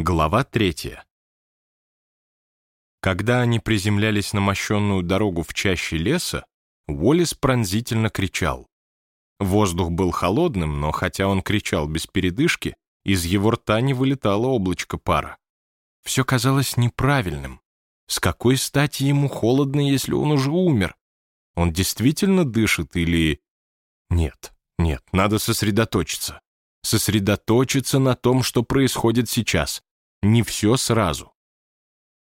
Глава третья. Когда они приземлялись на мощенную дорогу в чаще леса, Уоллес пронзительно кричал. Воздух был холодным, но хотя он кричал без передышки, из его рта не вылетало облачко пара. Все казалось неправильным. С какой стати ему холодно, если он уже умер? Он действительно дышит или... Нет, нет, надо сосредоточиться. Сосредоточиться на том, что происходит сейчас. Не все сразу.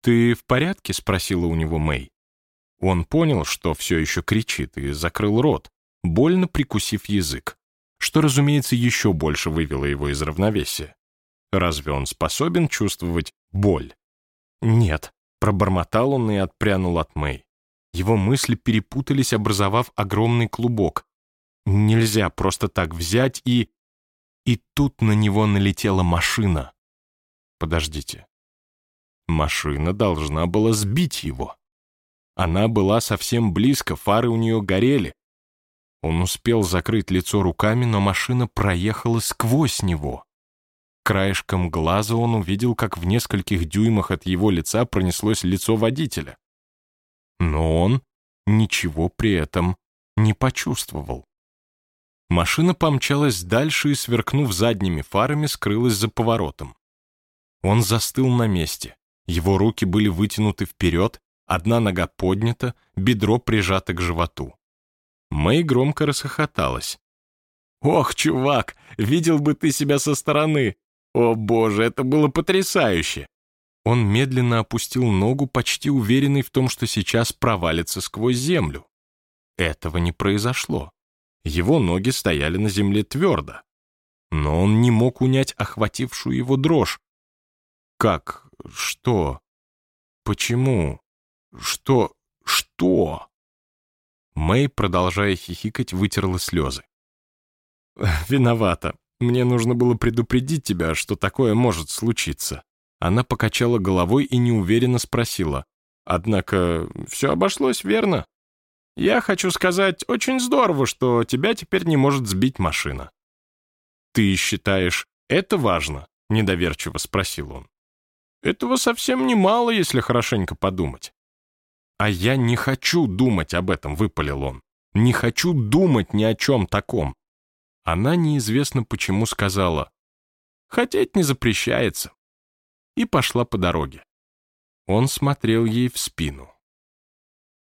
«Ты в порядке?» — спросила у него Мэй. Он понял, что все еще кричит, и закрыл рот, больно прикусив язык, что, разумеется, еще больше вывело его из равновесия. Разве он способен чувствовать боль? Нет, пробормотал он и отпрянул от Мэй. Его мысли перепутались, образовав огромный клубок. Нельзя просто так взять и... И тут на него налетела машина. Подождите. Машина должна была сбить его. Она была совсем близко, фары у нее горели. Он успел закрыть лицо руками, но машина проехала сквозь него. Краешком глаза он увидел, как в нескольких дюймах от его лица пронеслось лицо водителя. Но он ничего при этом не почувствовал. Машина помчалась дальше и, сверкнув задними фарами, скрылась за поворотом. Он застыл на месте. Его руки были вытянуты вперед, одна нога поднята, бедро прижато к животу. Мэй громко расхохоталась. «Ох, чувак, видел бы ты себя со стороны! О боже, это было потрясающе!» Он медленно опустил ногу, почти уверенный в том, что сейчас провалится сквозь землю. Этого не произошло. Его ноги стояли на земле твердо. Но он не мог унять охватившую его дрожь, как? Что? Почему? Что? Что? Мэй, продолжая хихикать, вытерла слезы. «Виновата. Мне нужно было предупредить тебя, что такое может случиться». Она покачала головой и неуверенно спросила. «Однако все обошлось верно? Я хочу сказать, очень здорово, что тебя теперь не может сбить машина». «Ты считаешь, это важно?» — недоверчиво спросил он. Этого совсем немало, если хорошенько подумать. А я не хочу думать об этом, выпалил он. Не хочу думать ни о чем таком. Она неизвестно почему сказала, хотеть не запрещается, и пошла по дороге. Он смотрел ей в спину.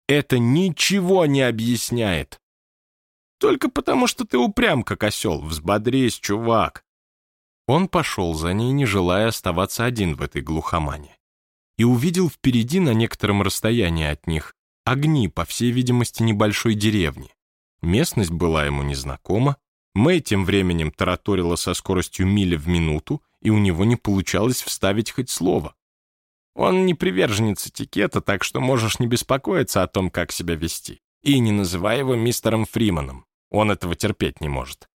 Это ничего не объясняет. Только потому, что ты упрям, как осел. Взбодрись, чувак. Он пошел за ней, не желая оставаться один в этой глухомане. И увидел впереди, на некотором расстоянии от них, огни, по всей видимости, небольшой деревни. Местность была ему незнакома, Мэй тем временем тараторила со скоростью мили в минуту, и у него не получалось вставить хоть слово. Он не приверженец этикета, так что можешь не беспокоиться о том, как себя вести. И не называй его мистером Фриманом. Он этого терпеть не может.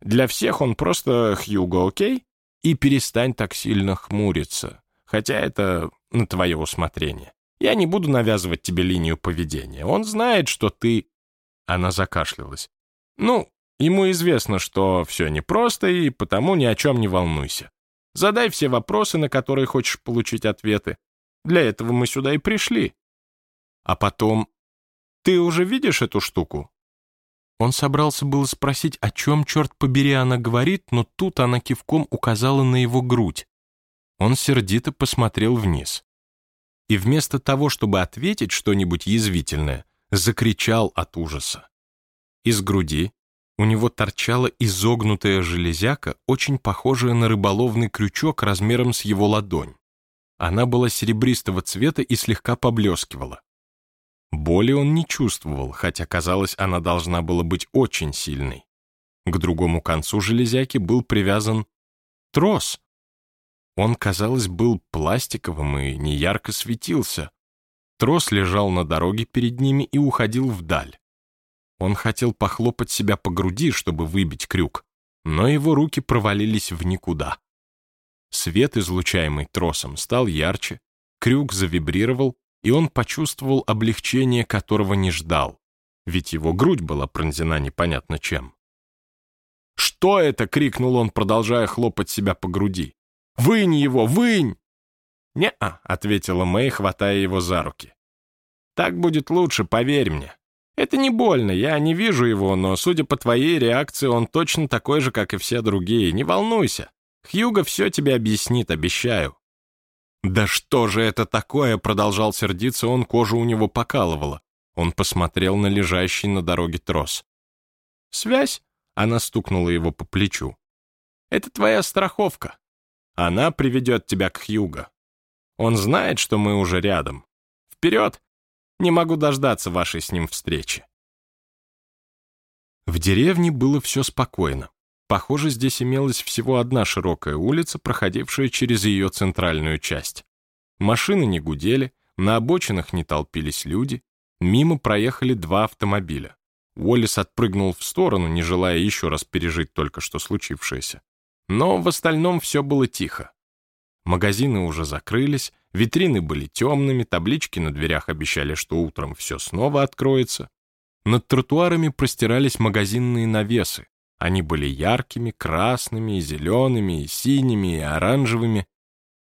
Для всех он просто Хьюго, окей? И перестань так сильно хмуриться. Хотя это на твое усмотрение. Я не буду навязывать тебе линию поведения. Он знает, что ты...» Она закашлялась. «Ну, ему известно, что все непросто, и потому ни о чем не волнуйся. Задай все вопросы, на которые хочешь получить ответы. Для этого мы сюда и пришли. А потом... Ты уже видишь эту штуку? Он собрался было спросить, о чем, черт побери, она говорит, но тут она кивком указала на его грудь. Он сердито посмотрел вниз. И вместо того, чтобы ответить что-нибудь язвительное, закричал от ужаса. Из груди у него торчала изогнутая железяка, очень похожая на рыболовный крючок размером с его ладонь. Она была серебристого цвета и слегка поблескивала. Боли он не чувствовал, хотя, казалось, она должна была быть очень сильной. К другому концу железяки был привязан трос. Он, казалось, был пластиковым и неярко светился. Трос лежал на дороге перед ними и уходил вдаль. Он хотел похлопать себя по груди, чтобы выбить крюк, но его руки провалились в никуда. Свет, излучаемый тросом, стал ярче, крюк завибрировал, и он почувствовал облегчение, которого не ждал, ведь его грудь была пронзена непонятно чем. «Что это?» — крикнул он, продолжая хлопать себя по груди. Вынь его, вынь!» «Не-а», — ответила Мэй, хватая его за руки. «Так будет лучше, поверь мне. Это не больно, я не вижу его, но, судя по твоей реакции, он точно такой же, как и все другие. Не волнуйся. Хьюго все тебе объяснит, обещаю». «Да что же это такое?» — продолжал сердиться он, кожа у него покалывала. Он посмотрел на лежащий на дороге трос. «Связь?» — она стукнула его по плечу. «Это твоя страховка. Она приведет тебя к Хьюго. Он знает, что мы уже рядом. Вперед! Не могу дождаться вашей с ним встречи». В деревне было все спокойно. Похоже, здесь имелась всего одна широкая улица, проходившая через ее центральную часть. Машины не гудели, на обочинах не толпились люди, Мимо проехали два автомобиля. Уоллес отпрыгнул в сторону, не желая еще раз пережить только что случившееся. Но в остальном все было тихо. Магазины уже закрылись, витрины были темными, таблички на дверях обещали, что утром все снова откроется. Над тротуарами простирались магазинные навесы. Они были яркими, красными, зелеными, синими, и оранжевыми.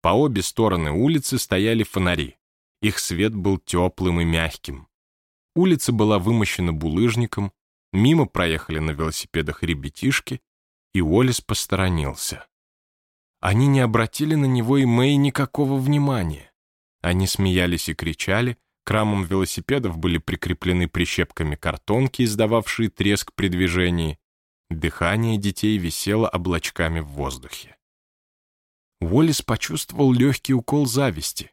По обе стороны улицы стояли фонари. Их свет был теплым и мягким. Улица была вымощена булыжником, мимо проехали на велосипедах ребятишки, и Уоллес посторонился. Они не обратили на него и Мэй никакого внимания. Они смеялись и кричали, к рамам велосипедов были прикреплены прищепками картонки, издававшие треск при движении. Дыхание детей висело облачками в воздухе. Уоллес почувствовал легкий укол зависти.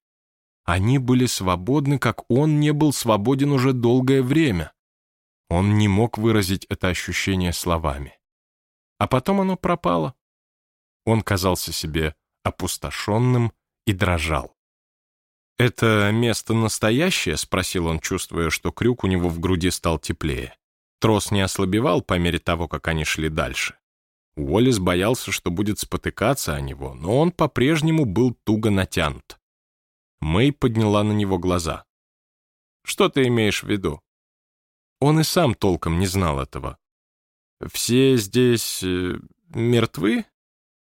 Они были свободны, как он не был свободен уже долгое время. Он не мог выразить это ощущение словами. А потом оно пропало. Он казался себе опустошенным и дрожал. «Это место настоящее?» — спросил он, чувствуя, что крюк у него в груди стал теплее. Трос не ослабевал по мере того, как они шли дальше. Уоллес боялся, что будет спотыкаться о него, но он по-прежнему был туго натянут. Мэй подняла на него глаза. «Что ты имеешь в виду?» Он и сам толком не знал этого. «Все здесь... Э, мертвы?»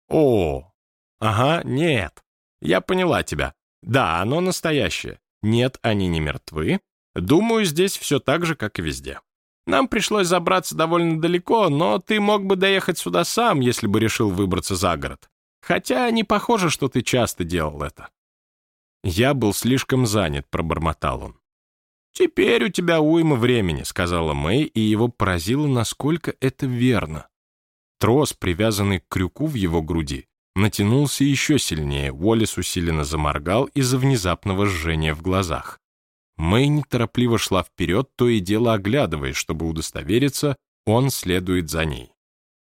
«О, ага, нет. Я поняла тебя. Да, оно настоящее. Нет, они не мертвы. Думаю, здесь все так же, как и везде. Нам пришлось забраться довольно далеко, но ты мог бы доехать сюда сам, если бы решил выбраться за город. Хотя не похоже, что ты часто делал это. «Я был слишком занят», — пробормотал он. «Теперь у тебя уйма времени», — сказала Мэй, и его поразило, насколько это верно. Трос, привязанный к крюку в его груди, натянулся еще сильнее, Уоллес усиленно заморгал из-за внезапного жжения в глазах. Мэй неторопливо шла вперед, то и дело оглядываясь, чтобы удостовериться, он следует за ней.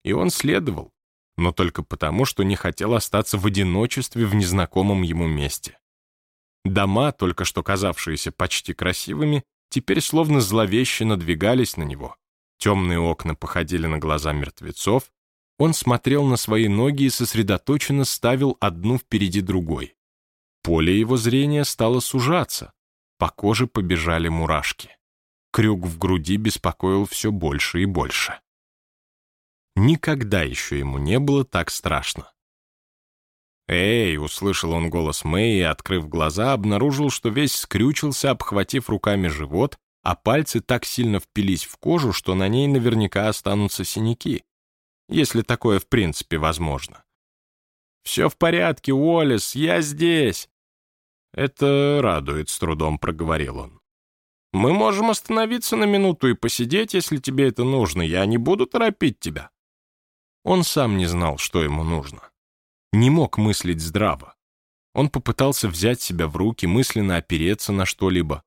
И он следовал, но только потому, что не хотел остаться в одиночестве в незнакомом ему месте. Дома, только что казавшиеся почти красивыми, теперь словно зловеще надвигались на него. Темные окна походили на глаза мертвецов. Он смотрел на свои ноги и сосредоточенно ставил одну впереди другой. Поле его зрения стало сужаться. По коже побежали мурашки. Крюк в груди беспокоил все больше и больше. Никогда еще ему не было так страшно. «Эй!» — услышал он голос Мэй и, открыв глаза, обнаружил, что весь скрючился, обхватив руками живот, а пальцы так сильно впились в кожу, что на ней наверняка останутся синяки. Если такое в принципе возможно. «Все в порядке, Уоллес, я здесь!» «Это радует», — с трудом проговорил он. «Мы можем остановиться на минуту и посидеть, если тебе это нужно. Я не буду торопить тебя». Он сам не знал, что ему нужно не мог мыслить здраво. Он попытался взять себя в руки, мысленно опереться на что-либо.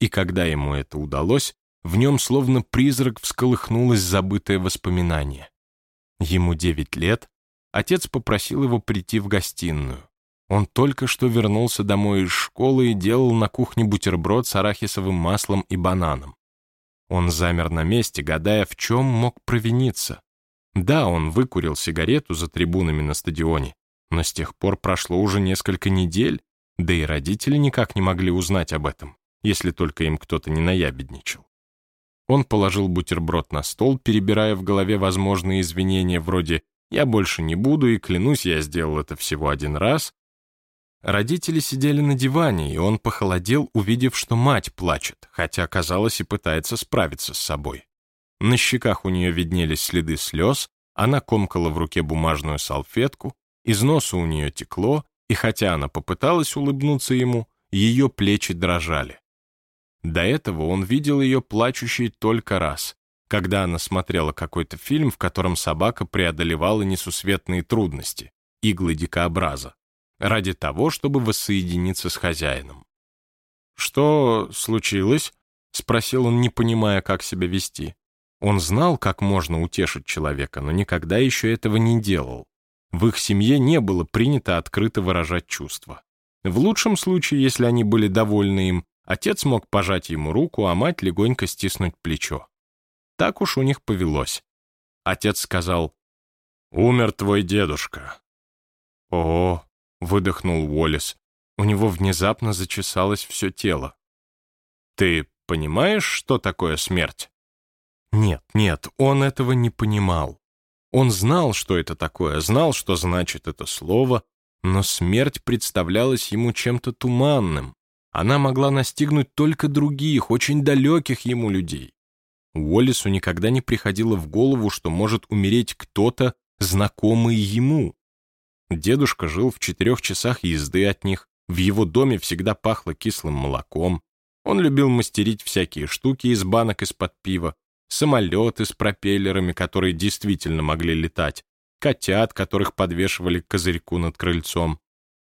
И когда ему это удалось, в нем словно призрак всколыхнулось забытое воспоминание. Ему девять лет, отец попросил его прийти в гостиную. Он только что вернулся домой из школы и делал на кухне бутерброд с арахисовым маслом и бананом. Он замер на месте, гадая, в чем мог провиниться. Да, он выкурил сигарету за трибунами на стадионе, но с тех пор прошло уже несколько недель, да и родители никак не могли узнать об этом, если только им кто-то не наябедничал. Он положил бутерброд на стол, перебирая в голове возможные извинения вроде Я больше не буду, и клянусь, я сделал это всего один раз. Родители сидели на диване, и он похолодел, увидев, что мать плачет, хотя, казалось, и пытается справиться с собой. На щеках у нее виднелись следы слез, она комкала в руке бумажную салфетку, из носа у нее текло, и хотя она попыталась улыбнуться ему, ее плечи дрожали. До этого он видел ее плачущей только раз, когда она смотрела какой-то фильм, в котором собака преодолевала несусветные трудности, иглы дикообраза, ради того, чтобы воссоединиться с хозяином. «Что случилось?» — спросил он, не понимая, как себя вести. Он знал, как можно утешить человека, но никогда еще этого не делал. В их семье не было принято открыто выражать чувства. В лучшем случае, если они были довольны им, отец мог пожать ему руку, а мать легонько стиснуть плечо. Так уж у них повелось. Отец сказал, «Умер твой дедушка». «О, выдохнул Уоллес. У него внезапно зачесалось все тело. «Ты понимаешь, что такое смерть?» Нет, нет, он этого не понимал. Он знал, что это такое, знал, что значит это слово, но смерть представлялась ему чем-то туманным. Она могла настигнуть только других, очень далеких ему людей. Уоллесу никогда не приходило в голову, что может умереть кто-то, знакомый ему. Дедушка жил в четырех часах езды от них, в его доме всегда пахло кислым молоком. Он любил мастерить всякие штуки из банок из-под пива, самолеты с пропеллерами, которые действительно могли летать, котят, которых подвешивали к козырьку над крыльцом.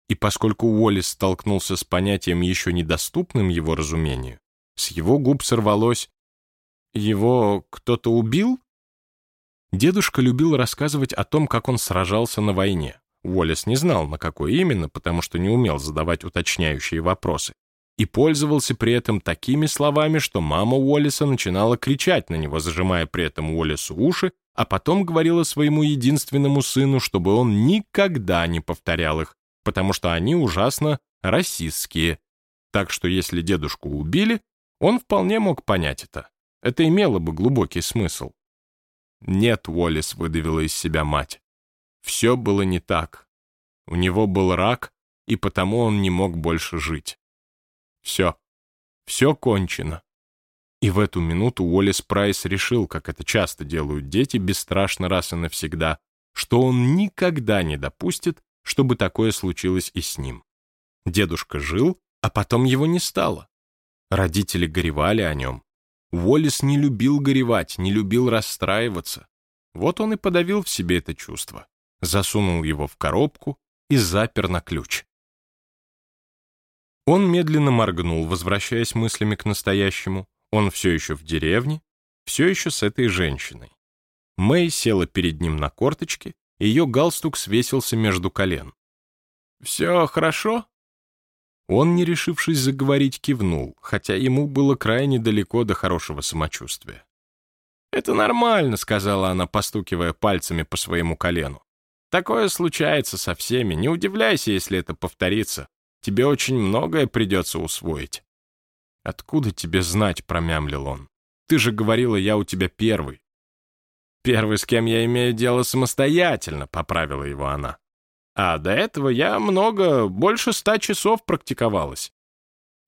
И поскольку Уоллес столкнулся с понятием, еще недоступным его разумению, с его губ сорвалось «Его кто-то убил?» Дедушка любил рассказывать о том, как он сражался на войне. Уоллес не знал, на какой именно, потому что не умел задавать уточняющие вопросы. И пользовался при этом такими словами, что мама Уоллеса начинала кричать на него, зажимая при этом Уоллесу уши, а потом говорила своему единственному сыну, чтобы он никогда не повторял их, потому что они ужасно расистские. Так что если дедушку убили, он вполне мог понять это. Это имело бы глубокий смысл. «Нет», — Уоллес выдавила из себя мать. Все было не так. У него был рак, и потому он не мог больше жить. Все. Все кончено. И в эту минуту Уоллес Прайс решил, как это часто делают дети, бесстрашно раз и навсегда, что он никогда не допустит, чтобы такое случилось и с ним. Дедушка жил, а потом его не стало. Родители горевали о нем. Уоллес не любил горевать, не любил расстраиваться. Вот он и подавил в себе это чувство засунул его в коробку и запер на ключ. Он медленно моргнул, возвращаясь мыслями к настоящему. Он все еще в деревне, все еще с этой женщиной. Мэй села перед ним на корточки, ее галстук свесился между колен. «Все хорошо?» Он, не решившись заговорить, кивнул, хотя ему было крайне далеко до хорошего самочувствия. «Это нормально», — сказала она, постукивая пальцами по своему колену. Такое случается со всеми. Не удивляйся, если это повторится. Тебе очень многое придется усвоить. Откуда тебе знать, промямлил он. Ты же говорила, я у тебя первый. Первый, с кем я имею дело самостоятельно, поправила его она. А до этого я много, больше ста часов практиковалась.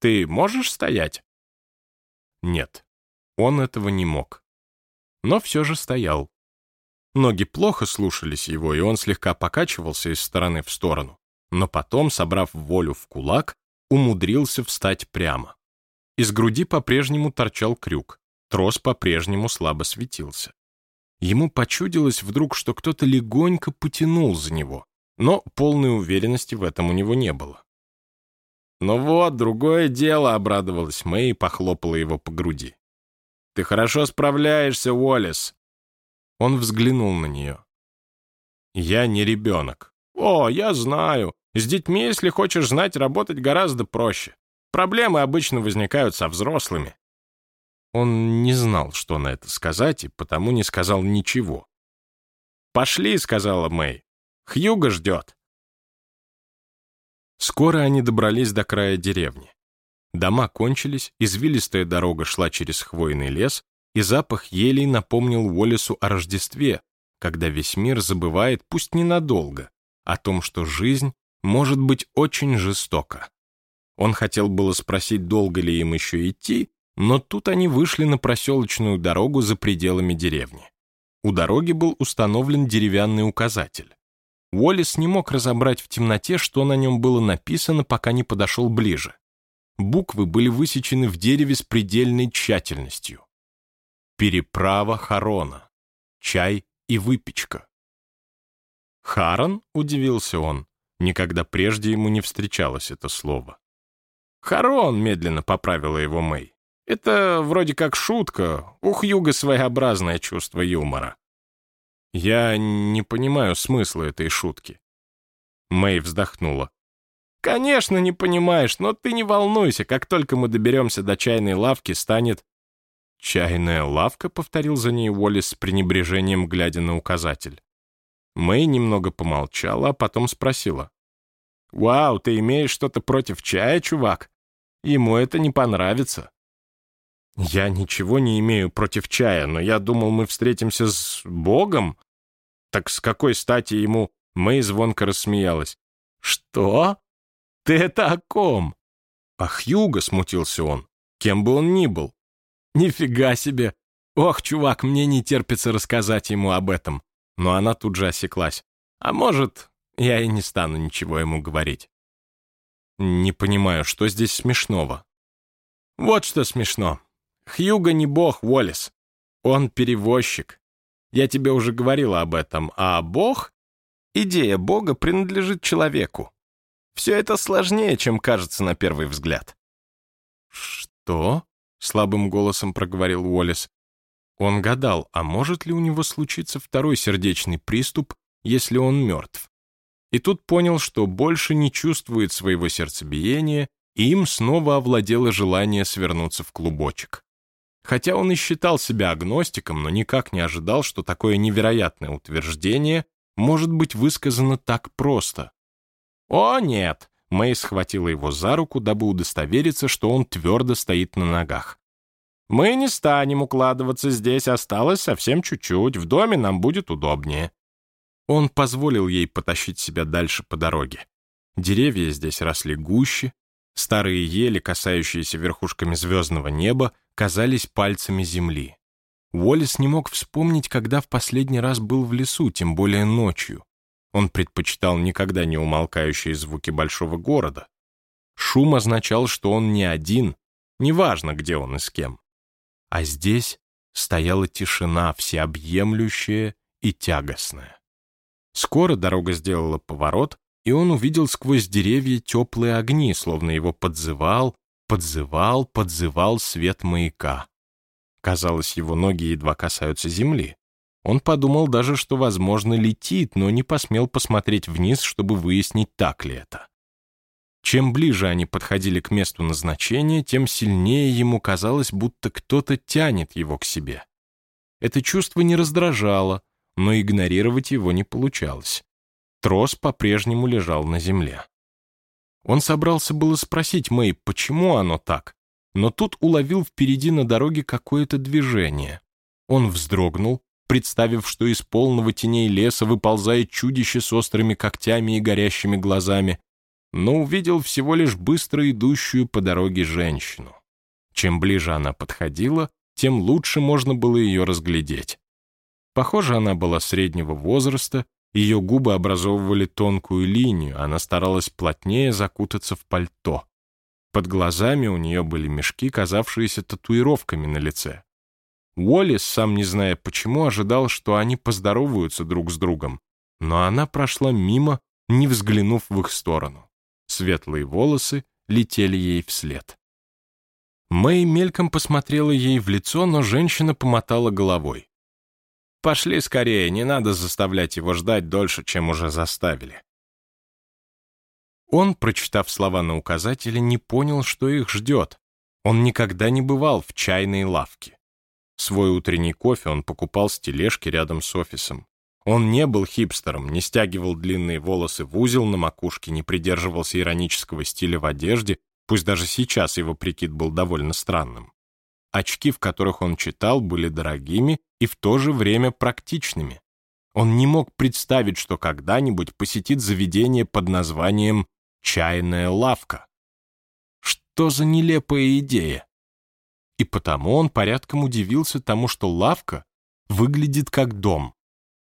Ты можешь стоять? Нет, он этого не мог. Но все же стоял. Ноги плохо слушались его, и он слегка покачивался из стороны в сторону. Но потом, собрав волю в кулак, умудрился встать прямо. Из груди по-прежнему торчал крюк, трос по-прежнему слабо светился. Ему почудилось вдруг, что кто-то легонько потянул за него, но полной уверенности в этом у него не было. «Ну вот, другое дело», — обрадовалась Мэй и похлопала его по груди. «Ты хорошо справляешься, Уоллес. Он взглянул на нее. «Я не ребенок». «О, я знаю. С детьми, если хочешь знать, работать гораздо проще. Проблемы обычно возникают со взрослыми». Он не знал, что на это сказать, и потому не сказал ничего. «Пошли», — сказала Мэй. «Хьюго ждет». Скоро они добрались до края деревни. Дома кончились, извилистая дорога шла через хвойный лес, и запах елей напомнил Уоллесу о Рождестве, когда весь мир забывает, пусть ненадолго, о том, что жизнь может быть очень жестока. Он хотел было спросить, долго ли им еще идти, но тут они вышли на проселочную дорогу за пределами деревни. У дороги был установлен деревянный указатель. Уоллес не мог разобрать в темноте, что на нем было написано, пока не подошел ближе. Буквы были высечены в дереве с предельной тщательностью. Переправа Харона. Чай и выпечка. «Харон?» — удивился он. Никогда прежде ему не встречалось это слово. «Харон», — медленно поправила его Мэй. «Это вроде как шутка. У Хьюга своеобразное чувство юмора». «Я не понимаю смысла этой шутки». Мэй вздохнула. «Конечно, не понимаешь, но ты не волнуйся. Как только мы доберемся до чайной лавки, станет...» «Чайная лавка?» — повторил за ней Уоллес с пренебрежением, глядя на указатель. Мэй немного помолчала, а потом спросила. «Вау, ты имеешь что-то против чая, чувак? Ему это не понравится». «Я ничего не имею против чая, но я думал, мы встретимся с Богом». «Так с какой стати ему...» Мэй звонко рассмеялась. «Что? Ты это о ком?» «Ах, Юга!» — смутился он. «Кем бы он ни был». «Нифига себе! Ох, чувак, мне не терпится рассказать ему об этом». Но она тут же осеклась. «А может, я и не стану ничего ему говорить». «Не понимаю, что здесь смешного?» «Вот что смешно. Хьюго не бог, Уоллес. Он перевозчик. Я тебе уже говорила об этом. А бог? Идея бога принадлежит человеку. Все это сложнее, чем кажется на первый взгляд. «Что?» — слабым голосом проговорил Уоллес. Он гадал, а может ли у него случиться второй сердечный приступ, если он мертв. И тут понял, что больше не чувствует своего сердцебиения, и им снова овладело желание свернуться в клубочек. Хотя он и считал себя агностиком, но никак не ожидал, что такое невероятное утверждение может быть высказано так просто. «О, нет!» — Мэй схватила его за руку, дабы удостовериться, что он твердо стоит на ногах. «Мы не станем укладываться здесь, осталось совсем чуть-чуть, в доме нам будет удобнее». Он позволил ей потащить себя дальше по дороге. Деревья здесь росли гуще, старые ели, касающиеся верхушками звездного неба, казались пальцами земли. Уоллес не мог вспомнить, когда в последний раз был в лесу, тем более ночью. Он предпочитал никогда не умолкающие звуки большого города. Шум означал, что он не один, неважно, где он и с кем. А здесь стояла тишина, всеобъемлющая и тягостная. Скоро дорога сделала поворот, и он увидел сквозь деревья теплые огни, словно его подзывал, подзывал, подзывал свет маяка. Казалось, его ноги едва касаются земли. Он подумал даже, что, возможно, летит, но не посмел посмотреть вниз, чтобы выяснить, так ли это. Чем ближе они подходили к месту назначения, тем сильнее ему казалось, будто кто-то тянет его к себе. Это чувство не раздражало, но игнорировать его не получалось. Трос по-прежнему лежал на земле. Он собрался было спросить Мэй, почему оно так, но тут уловил впереди на дороге какое-то движение. Он вздрогнул, представив, что из полного теней леса выползает чудище с острыми когтями и горящими глазами, но увидел всего лишь быстро идущую по дороге женщину. Чем ближе она подходила, тем лучше можно было ее разглядеть. Похоже, она была среднего возраста, ее губы образовывали тонкую линию, она старалась плотнее закутаться в пальто. Под глазами у нее были мешки, казавшиеся татуировками на лице. Уоллес, сам не зная почему, ожидал, что они поздороваются друг с другом, но она прошла мимо, не взглянув в их сторону. Светлые волосы летели ей вслед. Мэй мельком посмотрела ей в лицо, но женщина помотала головой. Пошли скорее, не надо заставлять его ждать дольше, чем уже заставили. Он, прочитав слова на указателе, не понял, что их ждет. Он никогда не бывал в чайной лавке. Свой утренний кофе он покупал с тележки рядом с офисом. Он не был хипстером, не стягивал длинные волосы в узел на макушке, не придерживался иронического стиля в одежде, пусть даже сейчас его прикид был довольно странным. Очки, в которых он читал, были дорогими и в то же время практичными. Он не мог представить, что когда-нибудь посетит заведение под названием «Чайная лавка». Что за нелепая идея? И потому он порядком удивился тому, что лавка выглядит как дом.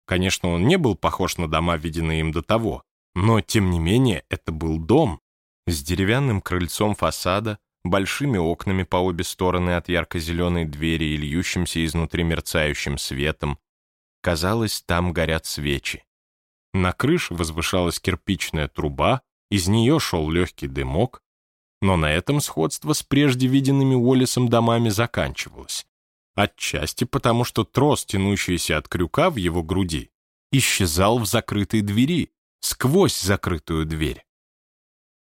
Конечно, он не был похож на дома, виденные им до того, но, тем не менее, это был дом с деревянным крыльцом фасада, большими окнами по обе стороны от ярко-зеленой двери и льющимся изнутри мерцающим светом. Казалось, там горят свечи. На крыше возвышалась кирпичная труба, из нее шел легкий дымок, но на этом сходство с прежде виденными Уоллесом домами заканчивалось. Отчасти потому, что трос, тянущийся от крюка в его груди, исчезал в закрытой двери, сквозь закрытую дверь.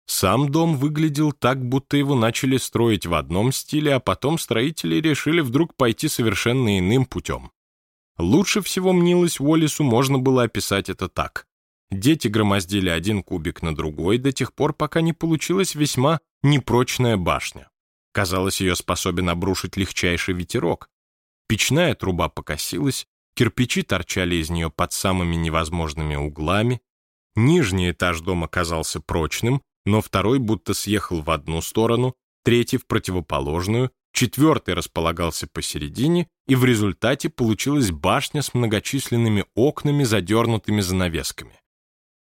Сам дом выглядел так, будто его начали строить в одном стиле, а потом строители решили вдруг пойти совершенно иным путем. Лучше всего мнилось Уоллису можно было описать это так. Дети громоздили один кубик на другой до тех пор, пока не получилась весьма непрочная башня. Казалось, ее способен обрушить легчайший ветерок. Печная труба покосилась, кирпичи торчали из нее под самыми невозможными углами, нижний этаж дома казался прочным, но второй будто съехал в одну сторону, третий в противоположную, четвертый располагался посередине, и в результате получилась башня с многочисленными окнами, задернутыми занавесками.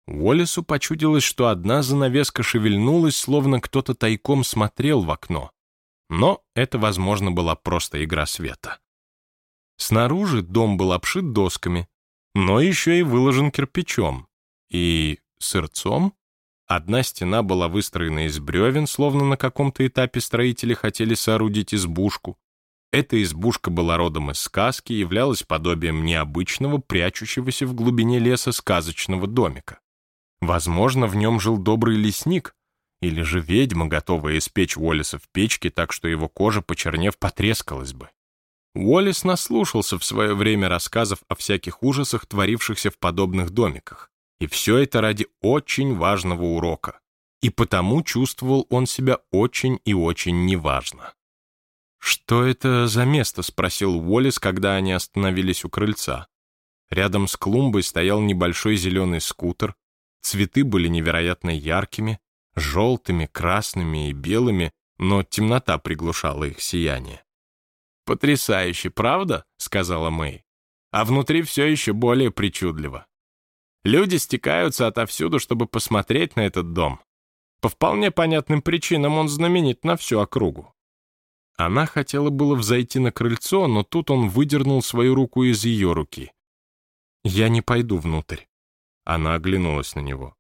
Уоллесу почудилось, что одна занавеска шевельнулась, словно кто-то тайком смотрел в окно. Но это, возможно, была просто игра света. Снаружи дом был обшит досками, но еще и выложен кирпичом. И сырцом? Одна стена была выстроена из бревен, словно на каком-то этапе строители хотели соорудить избушку. Эта избушка была родом из сказки, являлась подобием необычного, прячущегося в глубине леса сказочного домика. Возможно, в нем жил добрый лесник, или же ведьма, готовая испечь Уоллеса в печке так, что его кожа, почернев, потрескалась бы. Уоллес наслушался в свое время рассказов о всяких ужасах, творившихся в подобных домиках. И все это ради очень важного урока. И потому чувствовал он себя очень и очень неважно. «Что это за место?» — спросил Уоллес, когда они остановились у крыльца. Рядом с клумбой стоял небольшой зеленый скутер. Цветы были невероятно яркими, желтыми, красными и белыми, но темнота приглушала их сияние. «Потрясающе, правда?» — сказала Мэй. «А внутри все еще более причудливо. Люди стекаются отовсюду, чтобы посмотреть на этот дом. По вполне понятным причинам он знаменит на всю округу. Она хотела было взойти на крыльцо, но тут он выдернул свою руку из ее руки. «Я не пойду внутрь». Она оглянулась на него.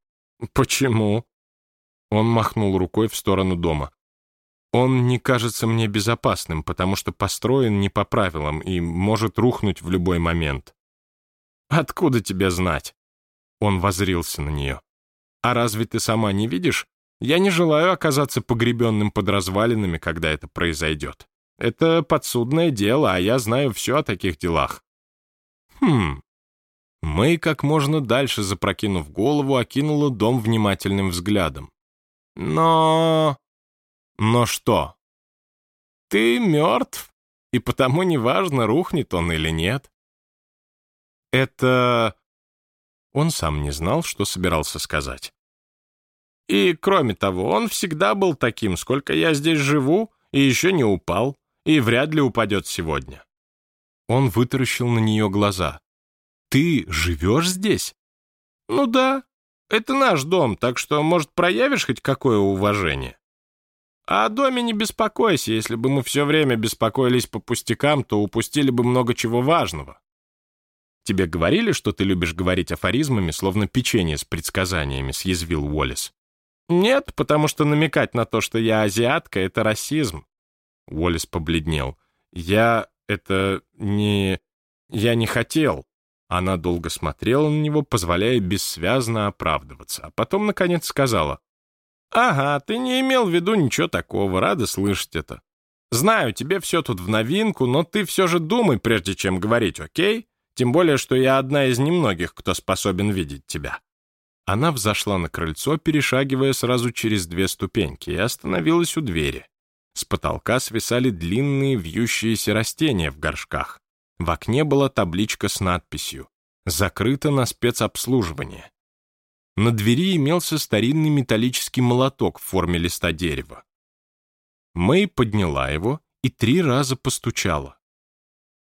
«Почему?» Он махнул рукой в сторону дома. «Он не кажется мне безопасным, потому что построен не по правилам и может рухнуть в любой момент». «Откуда тебе знать?» Он возрился на нее. «А разве ты сама не видишь? Я не желаю оказаться погребенным под развалинами, когда это произойдет. Это подсудное дело, а я знаю все о таких делах». «Хм...» Мэй как можно дальше, запрокинув голову, окинула дом внимательным взглядом. «Но...» «Но что?» «Ты мертв, и потому неважно, рухнет он или нет». «Это...» Он сам не знал, что собирался сказать. И, кроме того, он всегда был таким, сколько я здесь живу, и еще не упал, и вряд ли упадет сегодня. Он вытаращил на нее глаза. «Ты живешь здесь?» «Ну да, это наш дом, так что, может, проявишь хоть какое уважение?» «А о доме не беспокойся, если бы мы все время беспокоились по пустякам, то упустили бы много чего важного. «Тебе говорили, что ты любишь говорить афоризмами, словно печенье с предсказаниями», — съязвил Уоллес. «Нет, потому что намекать на то, что я азиатка, — это расизм». Уоллес побледнел. «Я... это... не... я не хотел». Она долго смотрела на него, позволяя бессвязно оправдываться, а потом, наконец, сказала. «Ага, ты не имел в виду ничего такого, рада слышать это. Знаю, тебе все тут в новинку, но ты все же думай, прежде чем говорить, окей? Тем более, что я одна из немногих, кто способен видеть тебя». Она взошла на крыльцо, перешагивая сразу через две ступеньки, и остановилась у двери. С потолка свисали длинные вьющиеся растения в горшках. В окне была табличка с надписью закрыто на спецобслуживание. На двери имелся старинный металлический молоток в форме листа дерева. Мэй подняла его и три раза постучала.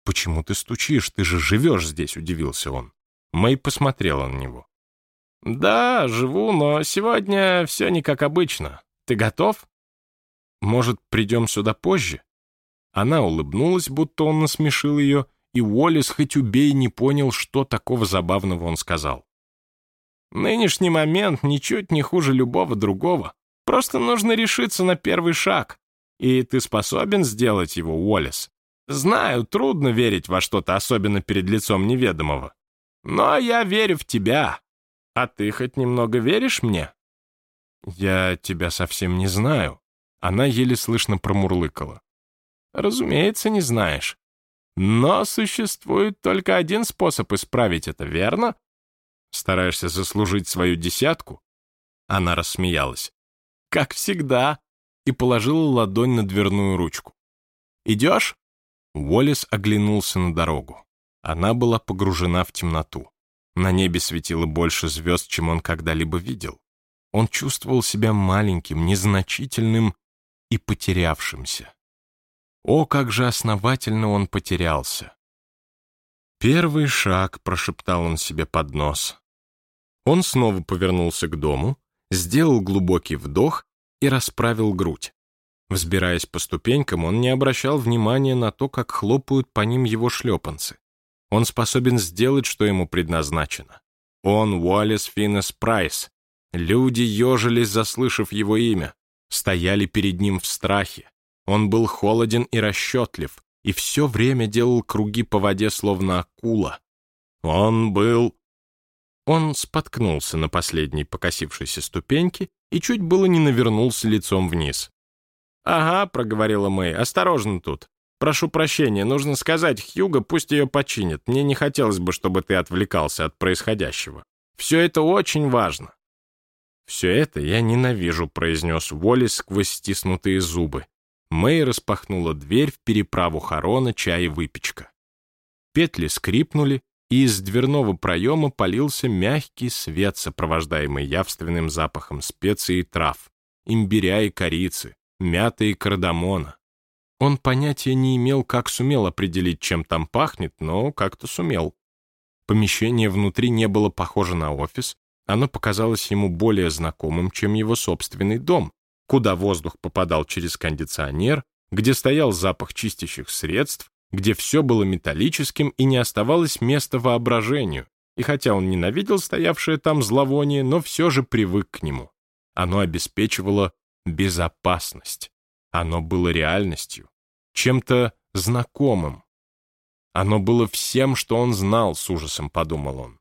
«Почему ты стучишь? Ты же живешь здесь», — удивился он. Мэй посмотрела на него. «Да, живу, но сегодня все не как обычно. Ты готов?» «Может, придем сюда позже?» Она улыбнулась, будто он насмешил ее, и Уоллес хоть убей не понял, что такого забавного он сказал. «Нынешний момент ничуть не хуже любого другого. Просто нужно решиться на первый шаг. И ты способен сделать его, Уоллес? Знаю, трудно верить во что-то, особенно перед лицом неведомого. Но я верю в тебя. А ты хоть немного веришь мне?» «Я тебя совсем не знаю». Она еле слышно промурлыкала. «Разумеется, не знаешь. Но существует только один способ исправить это, верно? Стараешься заслужить свою десятку?» Она рассмеялась. «Как всегда», и положила ладонь на дверную ручку. «Идешь?» Уоллес оглянулся на дорогу. Она была погружена в темноту. На небе светило больше звезд, чем он когда-либо видел. Он чувствовал себя маленьким, незначительным и потерявшимся. О, как же основательно он потерялся! «Первый шаг», — прошептал он себе под нос. Он снова повернулся к дому, сделал глубокий вдох и расправил грудь. Взбираясь по ступенькам, он не обращал внимания на то, как хлопают по ним его шлепанцы. Он способен сделать, что ему предназначено. Он Уоллес Финнес Прайс. Люди ежились, заслышав его имя, стояли перед ним в страхе. Он был холоден и расчетлив, и все время делал круги по воде, словно акула. Он был... Он споткнулся на последней покосившейся ступеньке и чуть было не навернулся лицом вниз. «Ага», — проговорила Мэй, — «осторожно тут. Прошу прощения, нужно сказать Хьюго, пусть ее починит. Мне не хотелось бы, чтобы ты отвлекался от происходящего. Все это очень важно». «Все это я ненавижу», — произнес Уолли сквозь стиснутые зубы. Мэй распахнула дверь в переправу Харона, чай и выпечка. Петли скрипнули, и из дверного проема полился мягкий свет, сопровождаемый явственным запахом специй и трав, имбиря и корицы, мяты и кардамона. Он понятия не имел, как сумел определить, чем там пахнет, но как-то сумел. Помещение внутри не было похоже на офис, оно показалось ему более знакомым, чем его собственный дом, куда воздух попадал через кондиционер, где стоял запах чистящих средств, где все было металлическим и не оставалось места воображению. И хотя он ненавидел стоявшее там зловоние, но все же привык к нему. Оно обеспечивало безопасность. Оно было реальностью, чем-то знакомым. Оно было всем, что он знал, с ужасом подумал он.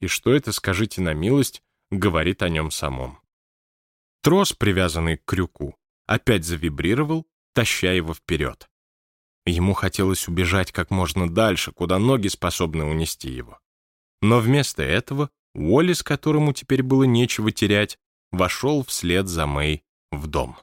И что это, скажите на милость, говорит о нем самом. Трос, привязанный к крюку, опять завибрировал, таща его вперед. Ему хотелось убежать как можно дальше, куда ноги способны унести его. Но вместо этого Уоллес, которому теперь было нечего терять, вошел вслед за Мэй в дом.